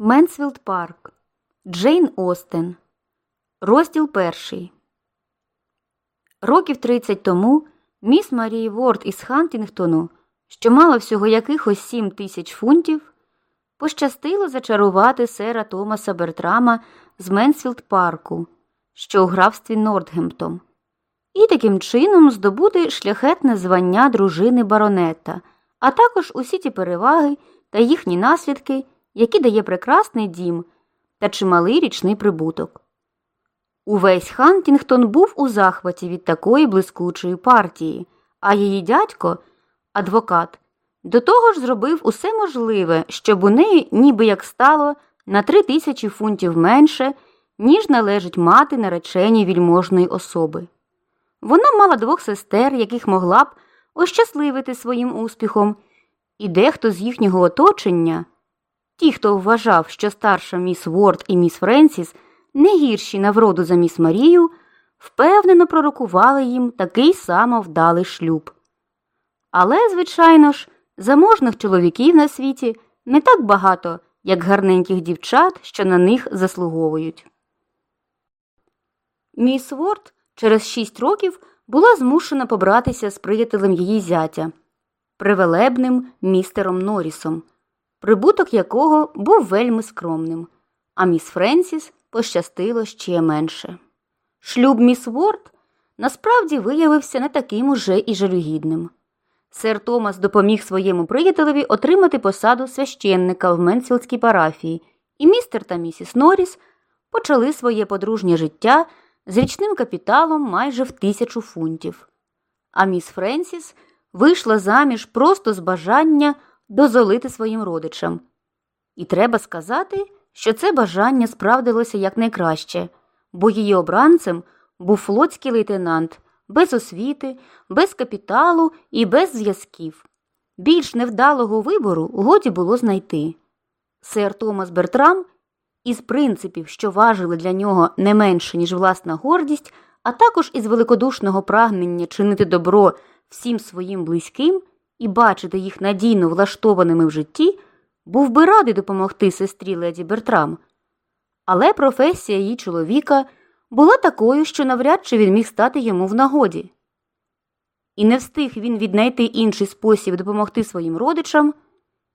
Менсфілд Парк. Джейн Остен. Розділ перший. Років 30 тому міс Марії Ворд із Хантінгтону, що мала всього якихось 7 тисяч фунтів, пощастило зачарувати сера Томаса Бертрама з Менсфілд Парку, що у графстві Нордгемптон, і таким чином здобути шляхетне звання дружини баронета, а також усі ті переваги та їхні наслідки який дає прекрасний дім та чималий річний прибуток. Увесь Хантінгтон був у захваті від такої блискучої партії, а її дядько, адвокат, до того ж зробив усе можливе, щоб у неї ніби як стало на три тисячі фунтів менше, ніж належить мати нареченій вільможної особи. Вона мала двох сестер, яких могла б ощасливити своїм успіхом, і дехто з їхнього оточення. Ті, хто вважав, що старша міс Ворд і міс Френсіс не гірші на вроду за міс Марію, впевнено пророкували їм такий само вдалий шлюб. Але, звичайно ж, заможних чоловіків на світі не так багато, як гарненьких дівчат, що на них заслуговують. Міс Ворд через шість років була змушена побратися з приятелем її зятя, привелебним містером Норрісом прибуток якого був вельми скромним, а міс Френсіс пощастило ще менше. Шлюб міс Ворд насправді виявився не таким уже і жалюгідним. Сер Томас допоміг своєму приятелеві отримати посаду священника в Менсфілдській парафії, і містер та місіс Норріс почали своє подружнє життя з річним капіталом майже в тисячу фунтів. А міс Френсіс вийшла заміж просто з бажання дозолити своїм родичам. І треба сказати, що це бажання справдилося якнайкраще, бо її обранцем був флотський лейтенант без освіти, без капіталу і без зв'язків. Більш невдалого вибору годі було знайти. Сер Томас Бертрам із принципів, що важили для нього не менше, ніж власна гордість, а також із великодушного прагнення чинити добро всім своїм близьким, і бачити їх надійно влаштованими в житті, був би радий допомогти сестрі леді Бертрам. Але професія її чоловіка була такою, що навряд чи він міг стати йому в нагоді. І не встиг він віднайти інший спосіб допомогти своїм родичам,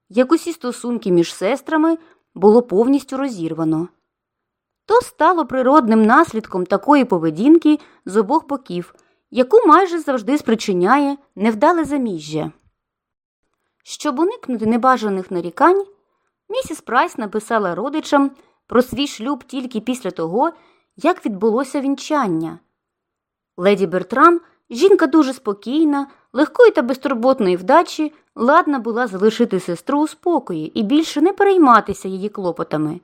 як усі стосунки між сестрами було повністю розірвано. То стало природним наслідком такої поведінки з обох боків, яку майже завжди спричиняє невдале заміжжя. Щоб уникнути небажаних нарікань, місіс Прайс написала родичам про свій шлюб тільки після того, як відбулося вінчання. Леді Бертрам, жінка дуже спокійна, легкої та безтурботної вдачі, ладна була залишити сестру у спокої і більше не перейматися її клопотами.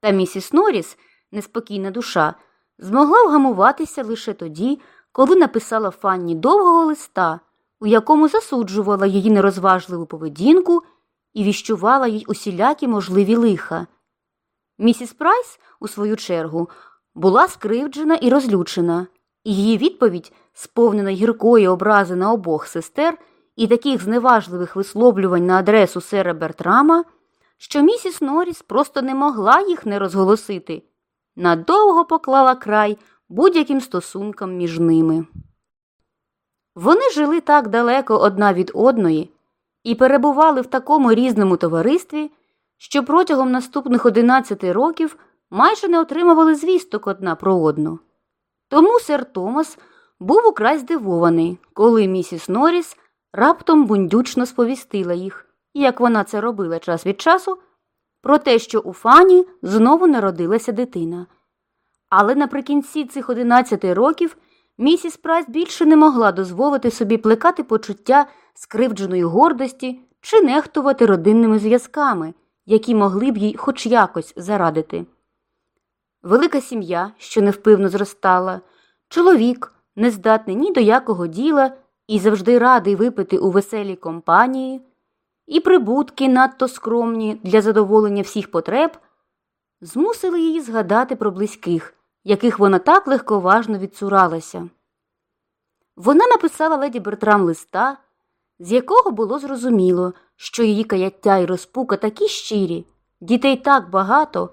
Та місіс Норріс, неспокійна душа, змогла вгамуватися лише тоді, коли написала Фанні довгого листа у якому засуджувала її нерозважливу поведінку і віщувала їй усілякі можливі лиха. Місіс Прайс, у свою чергу, була скривджена і розлючена, і її відповідь, сповнена гіркої образи на обох сестер і таких зневажливих висловлювань на адресу сера Бертрама, що місіс Норріс просто не могла їх не розголосити, надовго поклала край будь-яким стосункам між ними. Вони жили так далеко одна від одної і перебували в такому різному товаристві, що протягом наступних 11 років майже не отримували звісток одна про одну. Тому сер Томас був украй здивований, коли місіс Норріс раптом бундючно сповістила їх, як вона це робила час від часу, про те, що у Фані знову народилася дитина. Але наприкінці цих 11 років Місіс Прайс більше не могла дозволити собі плекати почуття скривдженої гордості чи нехтувати родинними зв'язками, які могли б їй хоч якось зарадити. Велика сім'я, що невпивно зростала, чоловік, нездатний ні до якого діла і завжди радий випити у веселій компанії, і прибутки надто скромні для задоволення всіх потреб, змусили її згадати про близьких яких вона так легковажно відцуралася. Вона написала леді Бертрам листа, з якого було зрозуміло, що її каяття і розпука такі щирі, дітей так багато,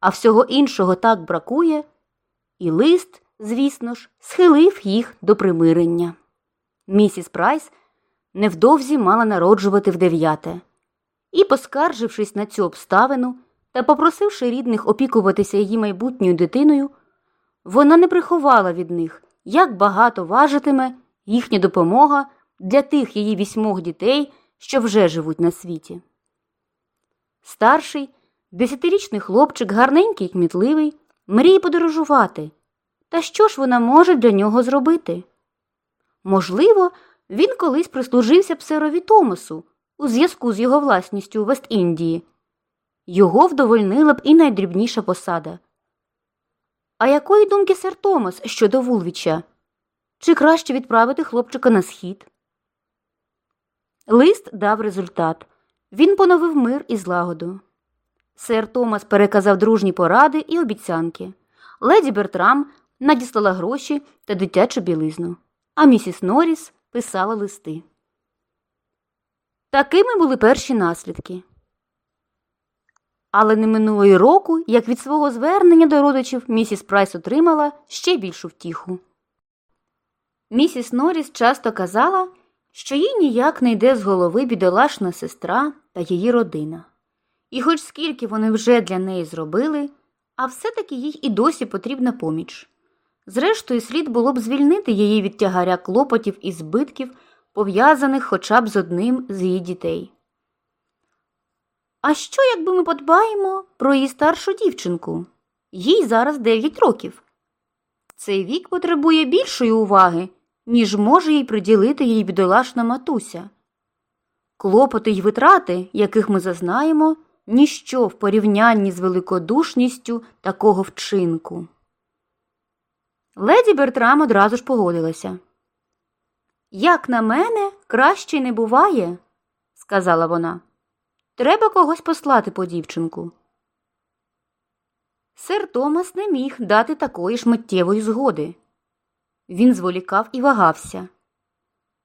а всього іншого так бракує, і лист, звісно ж, схилив їх до примирення. Місіс Прайс невдовзі мала народжувати в дев'яте, і, поскаржившись на цю обставину та попросивши рідних опікуватися її майбутньою дитиною, вона не приховала від них, як багато важитиме їхня допомога для тих її вісьмох дітей, що вже живуть на світі. Старший, десятирічний хлопчик, гарненький і кмітливий, мріє подорожувати. Та що ж вона може для нього зробити? Можливо, він колись прислужився псерові Томасу у зв'язку з його власністю у Вест-Індії. Його вдовольнила б і найдрібніша посада. А якої думки сер Томас щодо Вулвіча? Чи краще відправити хлопчика на схід? Лист дав результат. Він поновив мир і злагоду. Сер Томас переказав дружні поради і обіцянки. Леді Бертрам надіслала гроші та дитячу білизну, а місіс Норріс писала листи. Такими були перші наслідки. Але не минуло й року, як від свого звернення до родичів місіс Прайс отримала ще більшу втіху. Місіс Норріс часто казала, що їй ніяк не йде з голови бідолашна сестра та її родина. І хоч скільки вони вже для неї зробили, а все-таки їй і досі потрібна поміч. Зрештою, слід було б звільнити її від тягаря клопотів і збитків, пов'язаних хоча б з одним з її дітей. А що, якби ми подбаємо про її старшу дівчинку? Їй зараз 9 років. Цей вік потребує більшої уваги, ніж може їй приділити її бідолашна матуся. Клопоти й витрати, яких ми зазнаємо, ніщо в порівнянні з великодушністю такого вчинку. Леді Бертрам одразу ж погодилася. Як на мене, краще не буває, сказала вона. Треба когось послати по дівчинку. Сер Томас не міг дати такої ж миттєвої згоди. Він зволікав і вагався.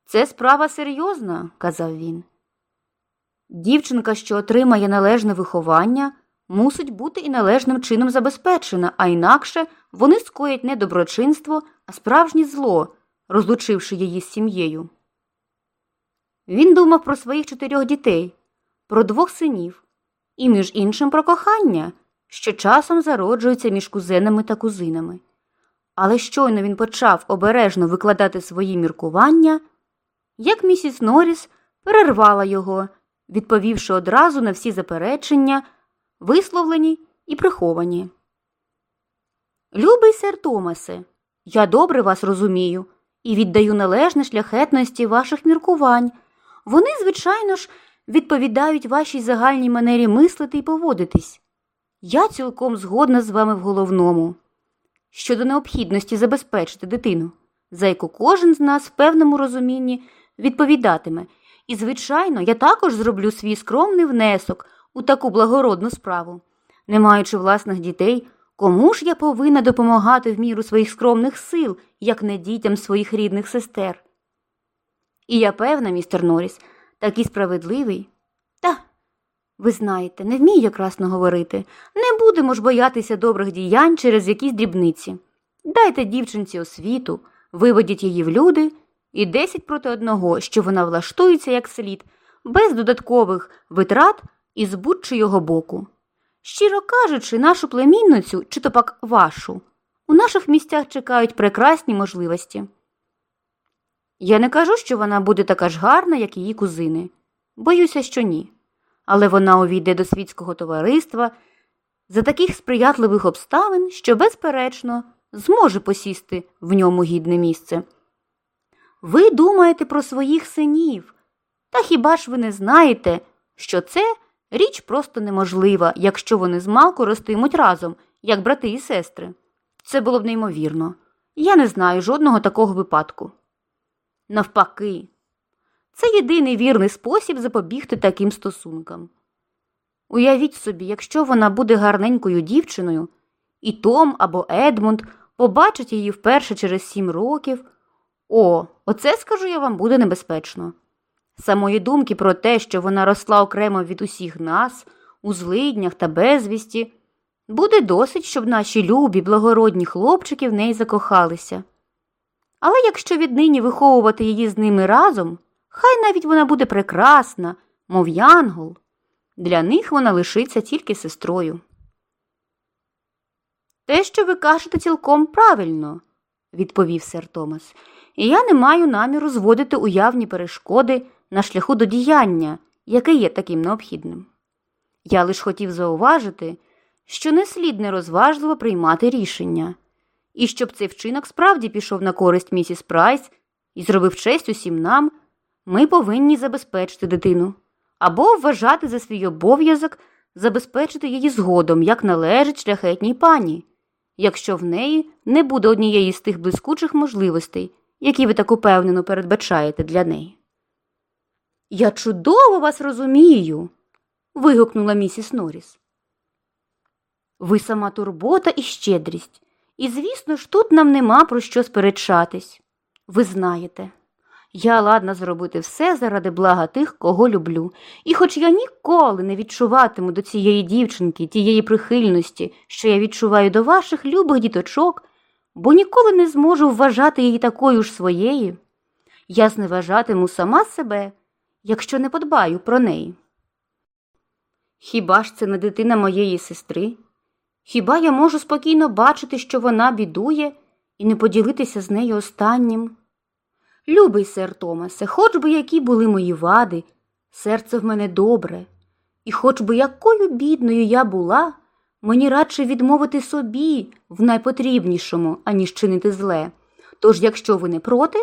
Це справа серйозна, казав він. Дівчинка, що отримає належне виховання, мусить бути і належним чином забезпечена, а інакше вони скоять не доброчинство, а справжнє зло, розлучивши її з сім'єю. Він думав про своїх чотирьох дітей, про двох синів і, між іншим, про кохання, що часом зароджується між кузенами та кузинами. Але щойно він почав обережно викладати свої міркування, як місіс Норріс перервала його, відповівши одразу на всі заперечення, висловлені і приховані. Любий сер Томасе, я добре вас розумію і віддаю належне шляхетності ваших міркувань. Вони, звичайно ж, відповідають вашій загальній манері мислити і поводитись. Я цілком згодна з вами в головному щодо необхідності забезпечити дитину, за яку кожен з нас в певному розумінні відповідатиме. І, звичайно, я також зроблю свій скромний внесок у таку благородну справу. Не маючи власних дітей, кому ж я повинна допомагати в міру своїх скромних сил, як не дітям своїх рідних сестер? І я певна, містер Норріс, такий справедливий. Та, ви знаєте, не вмію якрасно говорити. Не будемо ж боятися добрих діянь через якісь дрібниці. Дайте дівчинці освіту, виведіть її в люди і десять проти одного, що вона влаштується як слід, без додаткових витрат і з будь-чийого боку. Щиро кажучи, нашу племінницю, чи то пак вашу, у наших місцях чекають прекрасні можливості. Я не кажу, що вона буде така ж гарна, як її кузини. Боюся, що ні. Але вона увійде до світського товариства за таких сприятливих обставин, що, безперечно, зможе посісти в ньому гідне місце. Ви думаєте про своїх синів, та хіба ж ви не знаєте, що це річ просто неможлива, якщо вони змалку ростимуть разом, як брати і сестри? Це було б неймовірно. Я не знаю жодного такого випадку. Навпаки, це єдиний вірний спосіб запобігти таким стосункам. Уявіть собі, якщо вона буде гарненькою дівчиною, і Том або Едмунд побачать її вперше через сім років. О, оце, скажу я вам, буде небезпечно. Самої думки про те, що вона росла окремо від усіх нас, у злиднях та безвісті, буде досить, щоб наші любі, благородні хлопчики в неї закохалися. Але якщо віднині виховувати її з ними разом, хай навіть вона буде прекрасна, мов янгол, для них вона лишиться тільки сестрою. Те, що ви кажете, цілком правильно, відповів сер Томас, і я не маю наміру зводити уявні перешкоди на шляху до діяння, яке є таким необхідним. Я лише хотів зауважити, що не слід нерозважливо приймати рішення, і щоб цей вчинок справді пішов на користь місіс Прайс і зробив честь усім нам, ми повинні забезпечити дитину або вважати за свій обов'язок забезпечити її згодом, як належить шляхетній пані, якщо в неї не буде однієї з тих блискучих можливостей, які ви так упевнено передбачаєте для неї. Я чудово вас розумію. вигукнула місіс Норріс. Ви сама турбота і щедрість, і, звісно ж, тут нам нема про що сперечатись. Ви знаєте, я ладна зробити все заради блага тих, кого люблю, і хоч я ніколи не відчуватиму до цієї дівчинки тієї прихильності, що я відчуваю до ваших любих діточок, бо ніколи не зможу вважати її такою ж своєю, я зневажатиму сама себе, якщо не подбаю про неї. Хіба ж це не дитина моєї сестри? Хіба я можу спокійно бачити, що вона бідує, і не поділитися з нею останнім? Любий сер Томасе, хоч би які були мої вади, серце в мене добре, і хоч би якою бідною я була, мені радше відмовити собі в найпотрібнішому, аніж чинити зле. Тож, якщо ви не проти,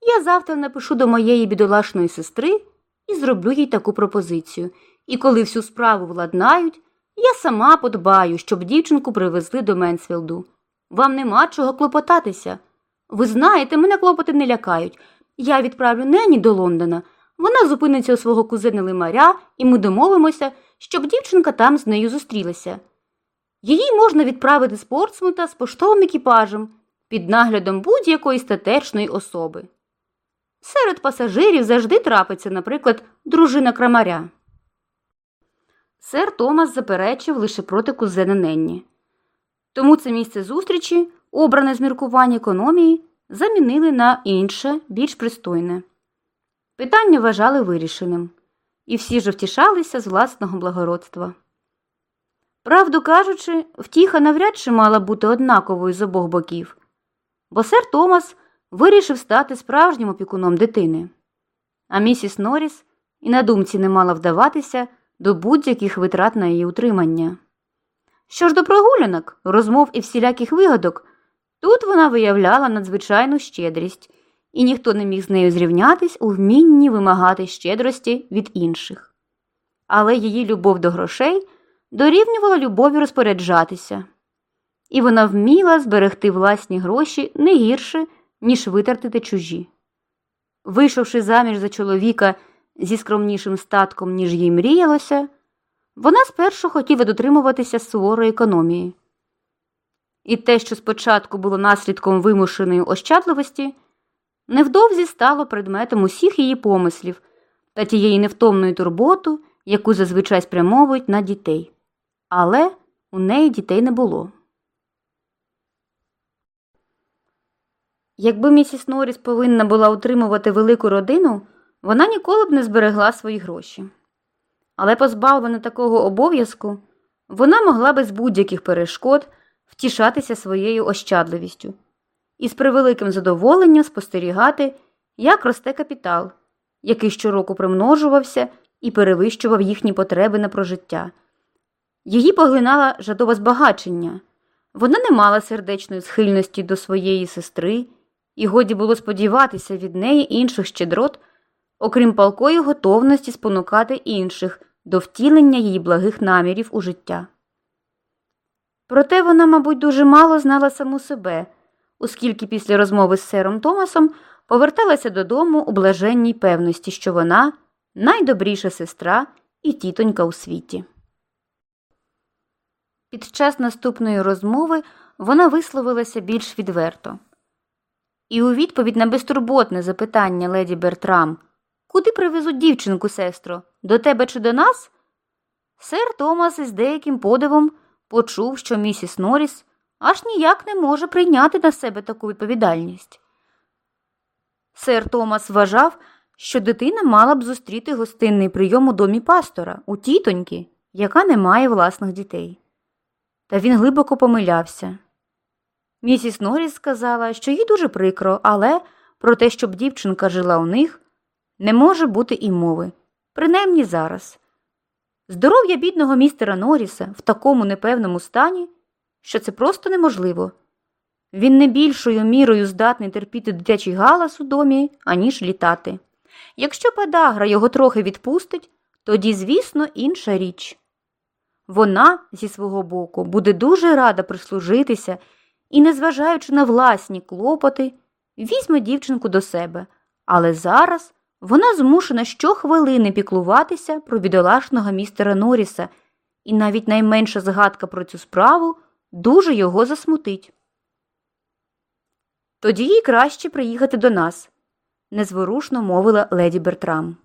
я завтра напишу до моєї бідолашної сестри і зроблю їй таку пропозицію. І коли всю справу владнають, я сама подбаю, щоб дівчинку привезли до Менсфілду. Вам нема чого клопотатися. Ви знаєте, мене клопоти не лякають. Я відправлю Нені до Лондона. Вона зупиниться у свого кузина Лимаря, і ми домовимося, щоб дівчинка там з нею зустрілася. Її можна відправити з Портсмута з поштовим екіпажем під наглядом будь-якої статечної особи. Серед пасажирів завжди трапиться, наприклад, дружина крамаря. Сер Томас заперечив лише проти кузена Ненні. Тому це місце зустрічі, обране з міркування економії, замінили на інше, більш пристойне. Питання вважали вирішеним, і всі ж втішалися з власного благородства. Правду кажучи, втіха навряд чи мала бути однаковою з обох боків, бо сер Томас вирішив стати справжнім опікуном дитини, а місіс Норріс і на думці не мала вдаватися до будь-яких витрат на її утримання. Що ж до прогулянок, розмов і всіляких вигадок, тут вона виявляла надзвичайну щедрість, і ніхто не міг з нею зрівнятись у вмінні вимагати щедрості від інших. Але її любов до грошей дорівнювала любові розпоряджатися, і вона вміла зберегти власні гроші не гірше, ніж витратити чужі. Вийшовши заміж за чоловіка зі скромнішим статком, ніж їй мріялося, вона спершу хотіла дотримуватися суворої економії. І те, що спочатку було наслідком вимушеної ощадливості, невдовзі стало предметом усіх її помислів та тієї невтомної турботи, яку зазвичай спрямовують на дітей. Але у неї дітей не було. Якби місіс Норріс повинна була утримувати велику родину, вона ніколи б не зберегла свої гроші. Але, позбавлена такого обов'язку, вона могла без будь-яких перешкод втішатися своєю ощадливістю і з превеликим задоволенням спостерігати, як росте капітал, який щороку примножувався і перевищував їхні потреби на прожиття. Її поглинала жадове збагачення. Вона не мала сердечної схильності до своєї сестри, і годі було сподіватися від неї інших щедрот окрім палкої готовності спонукати інших до втілення її благих намірів у життя. Проте вона, мабуть, дуже мало знала саму себе, оскільки після розмови з сером Томасом поверталася додому у блаженній певності, що вона найдобріша сестра і тітонька у світі. Під час наступної розмови вона висловилася більш відверто. І у відповідь на безтурботне запитання леді Бертрам Куди привезуть дівчинку, сестро? До тебе чи до нас? Сер Томас із деяким подивом почув, що місіс Норріс аж ніяк не може прийняти на себе таку відповідальність. Сер Томас вважав, що дитина мала б зустріти гостинний прийом у домі пастора, у тітоньки, яка не має власних дітей. Та він глибоко помилявся. Місіс Норріс сказала, що їй дуже прикро, але про те, щоб дівчинка жила у них, не може бути і мови, принаймні зараз. Здоров'я бідного містера Норріса в такому непевному стані, що це просто неможливо. Він не більшою мірою здатний терпіти дитячий галас у домі, аніж літати. Якщо подагра його трохи відпустить, тоді, звісно, інша річ. Вона, зі свого боку, буде дуже рада прислужитися і, незважаючи на власні клопоти, візьме дівчинку до себе, але зараз вона змушена щохвилини піклуватися про бідолашного містера Норріса, і навіть найменша згадка про цю справу дуже його засмутить. Тоді їй краще приїхати до нас, незворушно мовила леді Бертрам.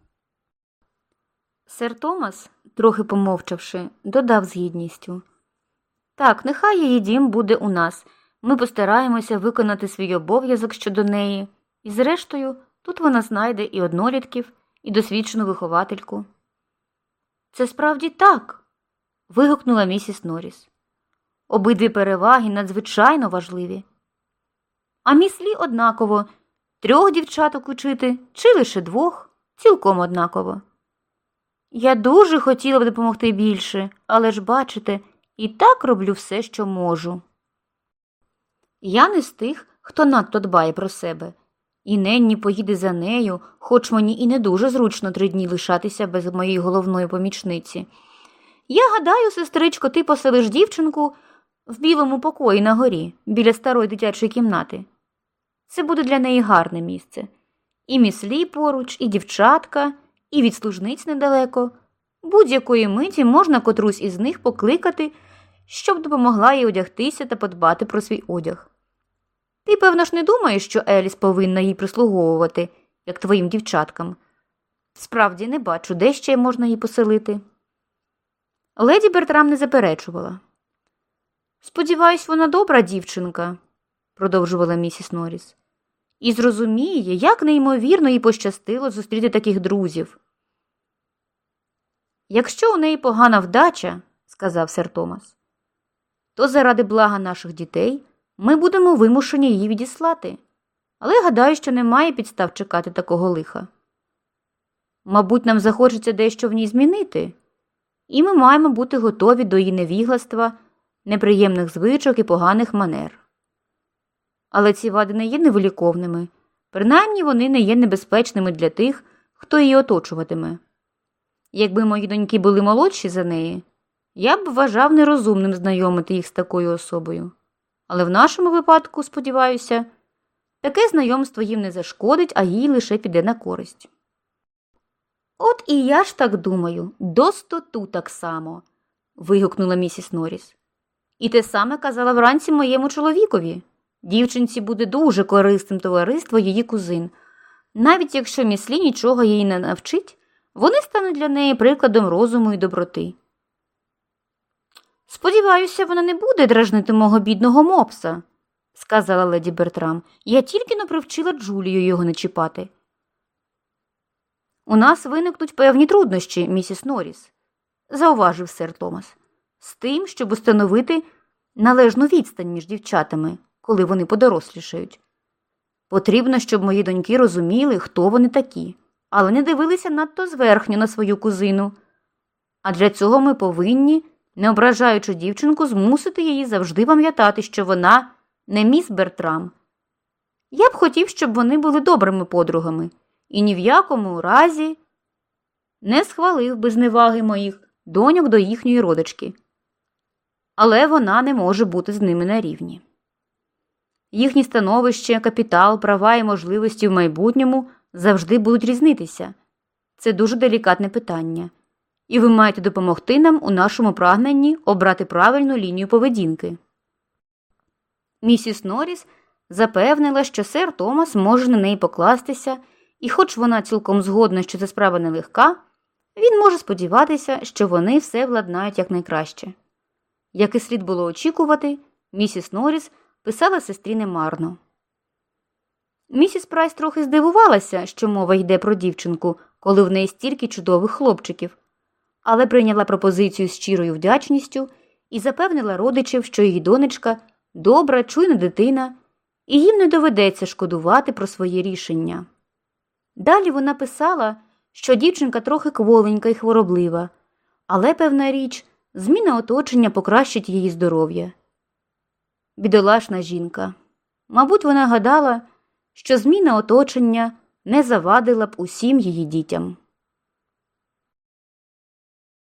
Сер Томас, трохи помовчавши, додав з гідністю Так, нехай її дім буде у нас. Ми постараємося виконати свій обов'язок щодо неї, і, зрештою, тут вона знайде і однолітків, і досвідчену виховательку. Це справді так. вигукнула місіс Норріс. Обидві переваги надзвичайно важливі. А міслі однаково трьох дівчаток учити чи лише двох, цілком однаково. Я дуже хотіла б допомогти більше, але ж, бачите, і так роблю все, що можу. Я не з тих, хто надто дбає про себе, і Ненні поїде за нею, хоч мені і не дуже зручно три дні лишатися без моєї головної помічниці. Я гадаю, сестричко, ти поселиш дівчинку в білому покої на горі, біля старої дитячої кімнати. Це буде для неї гарне місце. І міслі поруч, і дівчатка, і від служниць недалеко. Будь-якої миті можна котрусь із них покликати, щоб допомогла їй одягтися та подбати про свій одяг. Ти, певно ж, не думаєш, що Еліс повинна їй прислуговувати, як твоїм дівчаткам. Справді не бачу, де ще можна її поселити. Леді Бертрам не заперечувала. Сподіваюсь, вона добра дівчинка, продовжувала місіс Норріс, і зрозуміє, як неймовірно їй пощастило зустріти таких друзів. Якщо у неї погана вдача, сказав сер Томас, то заради блага наших дітей ми будемо вимушені її відіслати, але гадаю, що немає підстав чекати такого лиха. Мабуть, нам захочеться дещо в ній змінити, і ми маємо бути готові до її невігластва, неприємних звичок і поганих манер. Але ці вади не є невиліковними, принаймні вони не є небезпечними для тих, хто її оточуватиме. Якби мої доньки були молодші за неї, я б вважав нерозумним знайомити їх з такою особою. Але в нашому випадку, сподіваюся, таке знайомство їм не зашкодить, а їй лише піде на користь. От і я ж так думаю, достоту так само. вигукнула місіс Норріс. І те саме казала вранці моєму чоловікові. Дівчинці буде дуже корисним товариство її кузин. Навіть якщо міслі нічого їй не навчить, вони стануть для неї прикладом розуму і доброти. Сподіваюся, вона не буде дражнити мого бідного мопса, сказала леді Бертрам. Я тільки но привчила Джулію його не чіпати. У нас виникнуть певні труднощі, місіс Норріс, зауважив сер Томас, з тим, щоб установити належну відстань між дівчатами, коли вони подорослішають. Потрібно, щоб мої доньки розуміли, хто вони такі, але не дивилися надто зверхньо на свою кузину. А для цього ми повинні не ображаючи дівчинку, змусити її завжди пам'ятати, що вона не міс Бертрам. Я б хотів, щоб вони були добрими подругами і ні в якому разі не схвалив би зневаги моїх доньок до їхньої родички. Але вона не може бути з ними на рівні. Їхні становище, капітал, права і можливості в майбутньому завжди будуть різнитися. Це дуже делікатне питання і ви маєте допомогти нам у нашому прагненні обрати правильну лінію поведінки. Місіс Норріс запевнила, що сер Томас може на неї покластися, і, хоч вона цілком згодна, що це справа нелегка, він може сподіватися, що вони все владнають якнайкраще. Як і слід було очікувати, місіс Норріс писала сестрі немарно. Місіс Прайс трохи здивувалася, що мова йде про дівчинку, коли в неї стільки чудових хлопчиків, але прийняла пропозицію з щирою вдячністю і запевнила родичів, що її донечка добра, чуйна дитина, і їм не доведеться шкодувати про своє рішення. Далі вона писала, що дівчинка трохи кволенька і хвороблива, але, певна річ, зміна оточення покращить її здоров'я. Бідолашна жінка. Мабуть, вона гадала, що зміна оточення не завадила б усім її дітям.